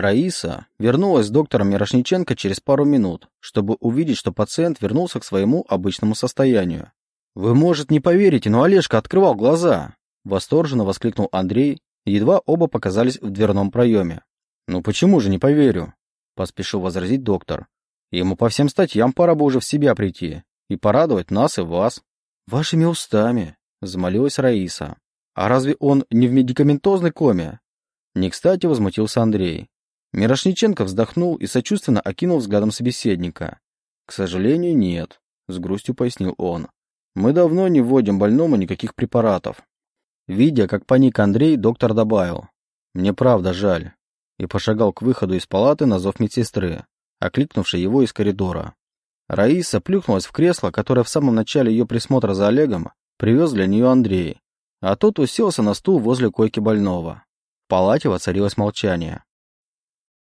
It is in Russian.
Раиса вернулась с доктором Мирошниченко через пару минут, чтобы увидеть, что пациент вернулся к своему обычному состоянию. «Вы, может, не поверите, но Олежка открывал глаза!» Восторженно воскликнул Андрей, едва оба показались в дверном проеме. «Ну почему же не поверю?» Поспешил возразить доктор. «Ему по всем статьям пора бы уже в себя прийти и порадовать нас и вас». «Вашими устами», — замолилась Раиса. «А разве он не в медикаментозной коме?» Не кстати возмутился Андрей. Мирошниченко вздохнул и сочувственно окинул взглядом собеседника. «К сожалению, нет», — с грустью пояснил он. «Мы давно не вводим больному никаких препаратов». Видя, как паник Андрей, доктор добавил. «Мне правда жаль». И пошагал к выходу из палаты на зов медсестры, окликнувшей его из коридора. Раиса плюхнулась в кресло, которое в самом начале ее присмотра за Олегом привез для нее Андрей, а тот уселся на стул возле койки больного. В палате воцарилось молчание.